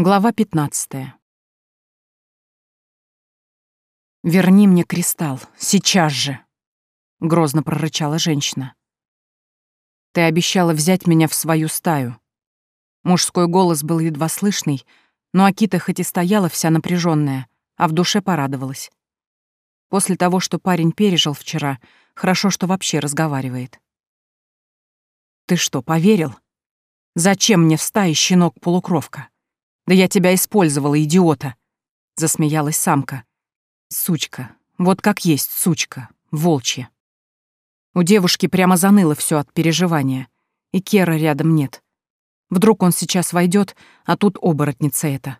Глава 15. «Верни мне кристалл, сейчас же!» — грозно прорычала женщина. «Ты обещала взять меня в свою стаю». Мужской голос был едва слышный, но Акита хоть и стояла вся напряженная, а в душе порадовалась. После того, что парень пережил вчера, хорошо, что вообще разговаривает. «Ты что, поверил? Зачем мне в стае щенок-полукровка?» Да я тебя использовала, идиота!» Засмеялась самка. Сучка. Вот как есть сучка. Волчья. У девушки прямо заныло все от переживания. И Кера рядом нет. Вдруг он сейчас войдет, а тут оборотница это.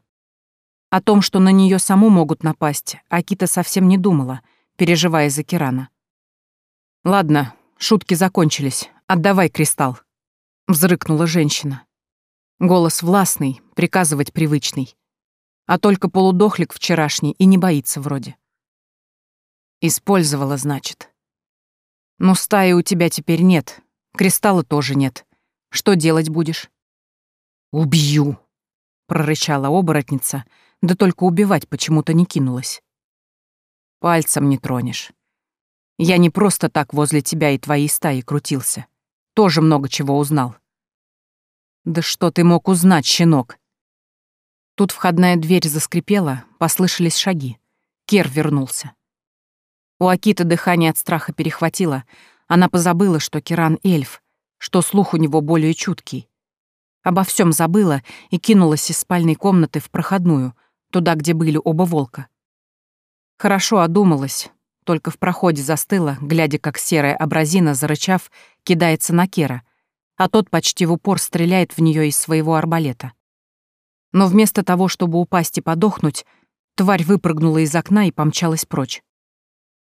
О том, что на нее саму могут напасть, Акита совсем не думала, переживая за Кирана. «Ладно, шутки закончились. Отдавай кристалл», — взрыкнула женщина. Голос властный, приказывать привычный. А только полудохлик вчерашний и не боится вроде. Использовала, значит. Ну, стаи у тебя теперь нет, кристалла тоже нет. Что делать будешь? Убью, прорычала оборотница, да только убивать почему-то не кинулась. Пальцем не тронешь. Я не просто так возле тебя и твоей стаи крутился. Тоже много чего узнал. Да что ты мог узнать, щенок? Тут входная дверь заскрипела, послышались шаги. Кер вернулся. У Акиты дыхание от страха перехватило. Она позабыла, что Киран — эльф, что слух у него более чуткий. Обо всем забыла и кинулась из спальной комнаты в проходную, туда, где были оба волка. Хорошо одумалась, только в проходе застыла, глядя, как серая абразина, зарычав, кидается на Кера, а тот почти в упор стреляет в нее из своего арбалета. Но вместо того, чтобы упасть и подохнуть, тварь выпрыгнула из окна и помчалась прочь.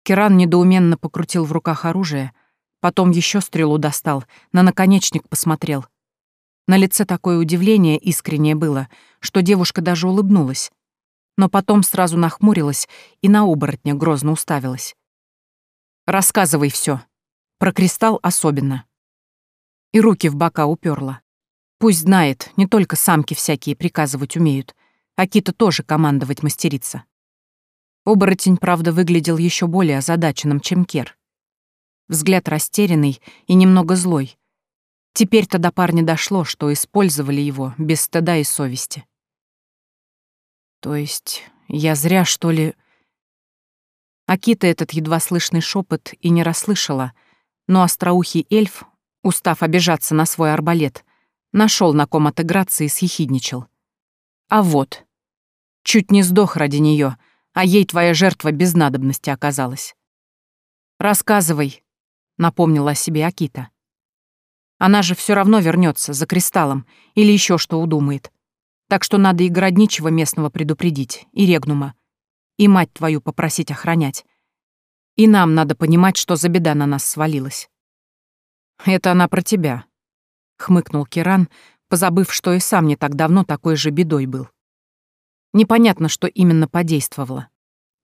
Керан недоуменно покрутил в руках оружие, потом еще стрелу достал, на наконечник посмотрел. На лице такое удивление искреннее было, что девушка даже улыбнулась. Но потом сразу нахмурилась и на оборотня грозно уставилась. «Рассказывай все. Про кристалл особенно» и руки в бока уперла. Пусть знает, не только самки всякие приказывать умеют, а Кита тоже командовать мастерица. Оборотень, правда, выглядел еще более озадаченным, чем Кер. Взгляд растерянный и немного злой. Теперь-то до парня дошло, что использовали его без стыда и совести. То есть я зря, что ли... Акита этот едва слышный шепот и не расслышала, но остроухий эльф устав обижаться на свой арбалет, нашел на ком отыграться и съехидничал. А вот. Чуть не сдох ради нее, а ей твоя жертва без надобности оказалась. «Рассказывай», — напомнила о себе Акита. «Она же все равно вернется за кристаллом или еще что удумает. Так что надо и городничего местного предупредить, и регнума, и мать твою попросить охранять. И нам надо понимать, что за беда на нас свалилась. «Это она про тебя», — хмыкнул Киран, позабыв, что и сам не так давно такой же бедой был. Непонятно, что именно подействовало.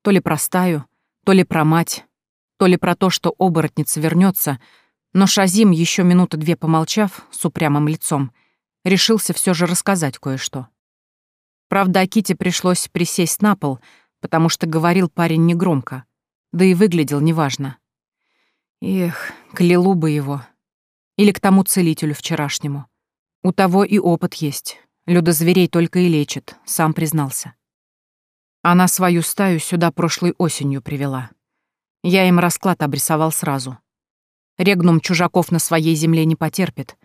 То ли про стаю, то ли про мать, то ли про то, что оборотница вернется, но Шазим, еще минуты две помолчав, с упрямым лицом, решился все же рассказать кое-что. Правда, Аките пришлось присесть на пол, потому что говорил парень негромко, да и выглядел неважно. Эх, клял бы его, или к тому целителю вчерашнему. У того и опыт есть. Люда зверей только и лечит, сам признался. Она свою стаю сюда прошлой осенью привела. Я им расклад обрисовал сразу. Регнум чужаков на своей земле не потерпит,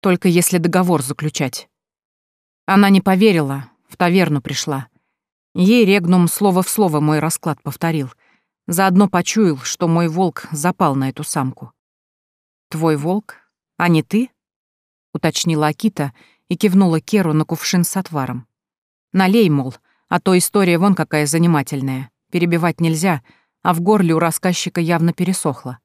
только если договор заключать. Она не поверила, в таверну пришла. Ей Регнум слово в слово мой расклад повторил. Заодно почуял, что мой волк запал на эту самку. Твой волк? «А не ты?» — уточнила Акита и кивнула Керу на кувшин с отваром. «Налей, мол, а то история вон какая занимательная. Перебивать нельзя, а в горле у рассказчика явно пересохло».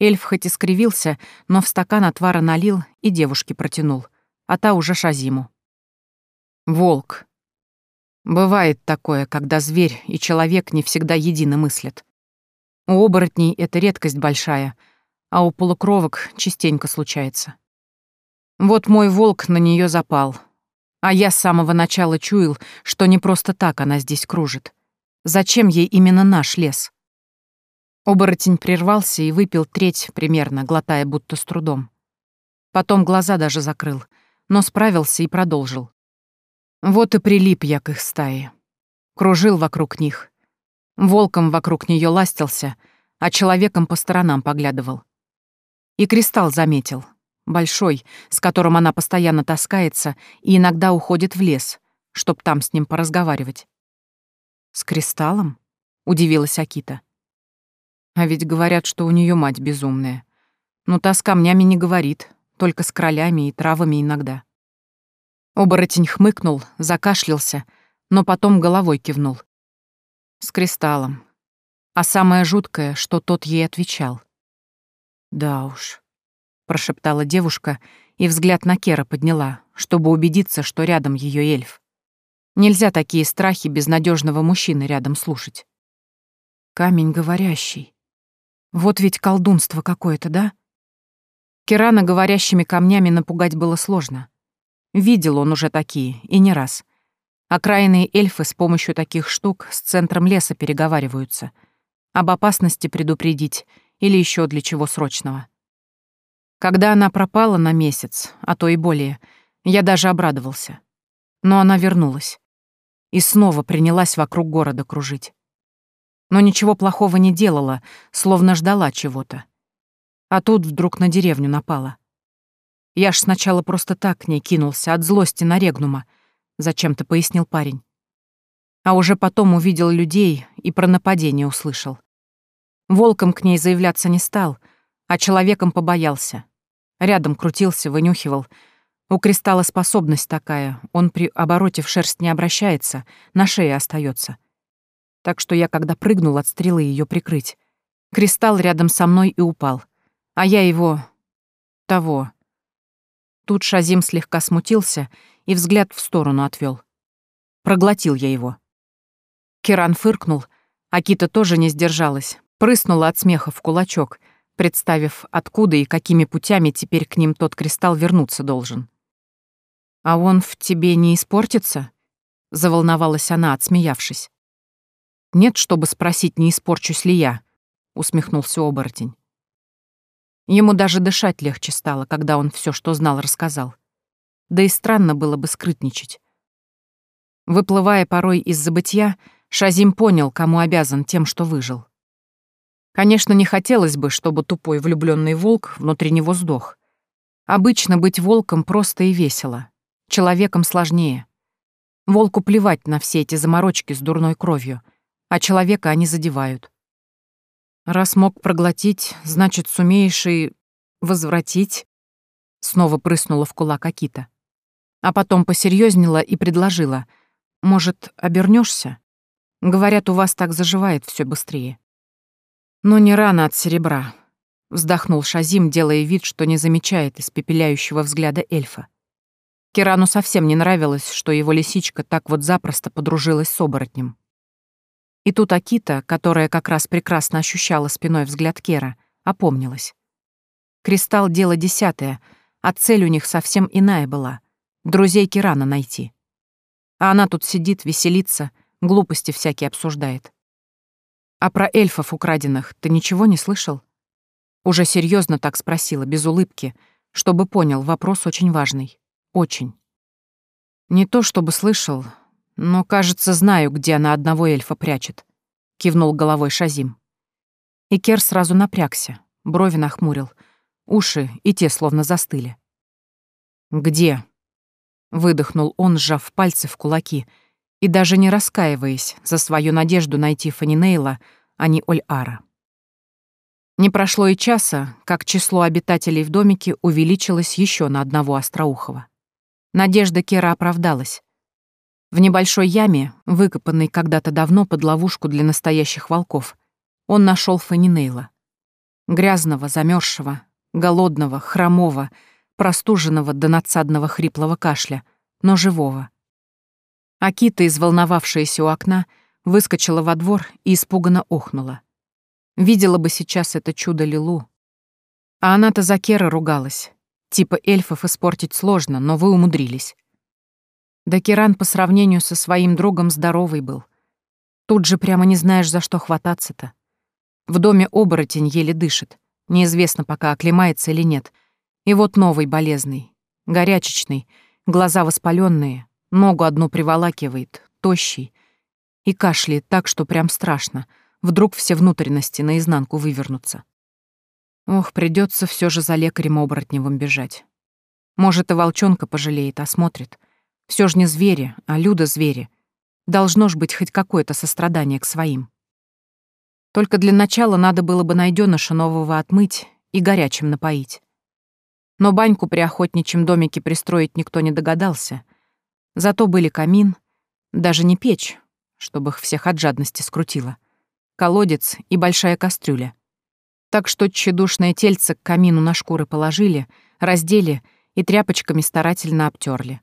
Эльф хоть и скривился, но в стакан отвара налил и девушке протянул, а та уже Шазиму. «Волк. Бывает такое, когда зверь и человек не всегда едино мыслят. У оборотней это редкость большая — а у полукровок частенько случается. Вот мой волк на нее запал. А я с самого начала чуял, что не просто так она здесь кружит. Зачем ей именно наш лес? Оборотень прервался и выпил треть примерно, глотая будто с трудом. Потом глаза даже закрыл, но справился и продолжил. Вот и прилип я к их стае. Кружил вокруг них. Волком вокруг нее ластился, а человеком по сторонам поглядывал. И кристалл заметил. Большой, с которым она постоянно таскается и иногда уходит в лес, чтоб там с ним поразговаривать. «С кристаллом?» — удивилась Акита. А ведь говорят, что у нее мать безумная. Но та с камнями не говорит, только с кролями и травами иногда. Оборотень хмыкнул, закашлялся, но потом головой кивнул. С кристаллом. А самое жуткое, что тот ей отвечал. «Да уж», — прошептала девушка и взгляд на Кера подняла, чтобы убедиться, что рядом ее эльф. Нельзя такие страхи безнадежного мужчины рядом слушать. Камень говорящий. Вот ведь колдунство какое-то, да? Кирана говорящими камнями напугать было сложно. Видел он уже такие, и не раз. Окраинные эльфы с помощью таких штук с центром леса переговариваются. Об опасности предупредить или еще для чего срочного. Когда она пропала на месяц, а то и более, я даже обрадовался. Но она вернулась. И снова принялась вокруг города кружить но ничего плохого не делала, словно ждала чего-то. А тут вдруг на деревню напала. Я ж сначала просто так к ней кинулся, от злости на Регнума, зачем-то пояснил парень. А уже потом увидел людей и про нападение услышал. Волком к ней заявляться не стал, а человеком побоялся. Рядом крутился, вынюхивал. У кристалла способность такая, он при обороте в шерсть не обращается, на шее остается так что я, когда прыгнул от стрелы ее прикрыть, кристалл рядом со мной и упал, а я его... того. Тут Шазим слегка смутился и взгляд в сторону отвел. Проглотил я его. Киран фыркнул, а Кита тоже не сдержалась, прыснула от смеха в кулачок, представив, откуда и какими путями теперь к ним тот кристалл вернуться должен. «А он в тебе не испортится?» — заволновалась она, отсмеявшись. Нет, чтобы спросить, не испорчусь ли я, усмехнулся оборотень. Ему даже дышать легче стало, когда он все, что знал, рассказал. Да и странно было бы скрытничать. Выплывая порой из забытья, Шазим понял, кому обязан тем, что выжил. Конечно, не хотелось бы, чтобы тупой влюбленный волк внутри него сдох. Обычно быть волком просто и весело. Человеком сложнее. Волку плевать на все эти заморочки с дурной кровью — а человека они задевают. Раз мог проглотить, значит, сумеешь и возвратить. Снова прыснула в кулак Акита. А потом посерьезнела и предложила. Может, обернешься? Говорят, у вас так заживает все быстрее. Но не рано от серебра. Вздохнул Шазим, делая вид, что не замечает испепеляющего взгляда эльфа. Кирану совсем не нравилось, что его лисичка так вот запросто подружилась с оборотнем. И тут Акита, которая как раз прекрасно ощущала спиной взгляд Кера, опомнилась. Кристалл — дело десятое, а цель у них совсем иная была — друзей Кирана найти. А она тут сидит, веселится, глупости всякие обсуждает. А про эльфов украденных ты ничего не слышал? Уже серьезно так спросила, без улыбки, чтобы понял, вопрос очень важный. Очень. Не то чтобы слышал, но, кажется, знаю, где она одного эльфа прячет», — кивнул головой Шазим. И Кер сразу напрягся, брови нахмурил, уши и те словно застыли. «Где?» — выдохнул он, сжав пальцы в кулаки и даже не раскаиваясь за свою надежду найти Фанинейла, а не Оль-Ара. Не прошло и часа, как число обитателей в домике увеличилось еще на одного остроухого. Надежда Кера оправдалась. В небольшой яме, выкопанной когда-то давно под ловушку для настоящих волков, он нашел Фанинейла. Грязного, замерзшего, голодного, хромого, простуженного до надсадного хриплого кашля, но живого. Акита, изволновавшаяся у окна, выскочила во двор и испуганно охнула. Видела бы сейчас это чудо Лилу. А она-то за Кера ругалась. Типа эльфов испортить сложно, но вы умудрились. Да Киран по сравнению со своим другом здоровый был. Тут же прямо не знаешь, за что хвататься-то. В доме оборотень еле дышит. Неизвестно, пока оклемается или нет. И вот новый болезный, горячечный, глаза воспаленные, ногу одну приволакивает, тощий. И кашляет так, что прям страшно. Вдруг все внутренности наизнанку вывернутся. Ох, придется все же за лекарем оборотневым бежать. Может, и волчонка пожалеет, осмотрит. Все же не звери, а люда-звери. Должно ж быть хоть какое-то сострадание к своим. Только для начала надо было бы найденыша нового отмыть и горячим напоить. Но баньку при охотничьем домике пристроить никто не догадался. Зато были камин, даже не печь, чтобы их всех от жадности скрутило, колодец и большая кастрюля. Так что тщедушное тельце к камину на шкуры положили, раздели и тряпочками старательно обтерли.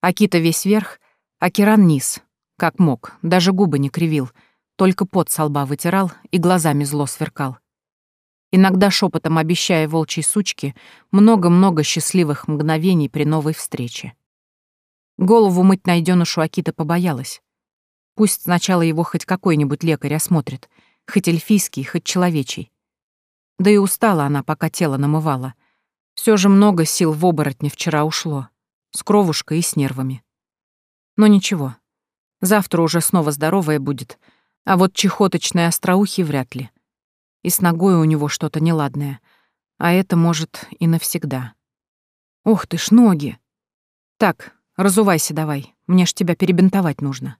Акита весь верх, а Киран низ, как мог, даже губы не кривил — только пот со лба вытирал и глазами зло сверкал. Иногда шепотом обещая волчьей сучке много-много счастливых мгновений при новой встрече. Голову мыть найденышу Акита побоялась. Пусть сначала его хоть какой-нибудь лекарь осмотрит, хоть эльфийский, хоть человечий. Да и устала она, пока тело намывала. Все же много сил в оборотне вчера ушло, с кровушкой и с нервами. Но ничего, завтра уже снова здоровая будет — а вот чехоточной остроухи вряд ли. И с ногой у него что-то неладное. А это, может, и навсегда. Ух ты ж, ноги! Так, разувайся давай, мне ж тебя перебинтовать нужно.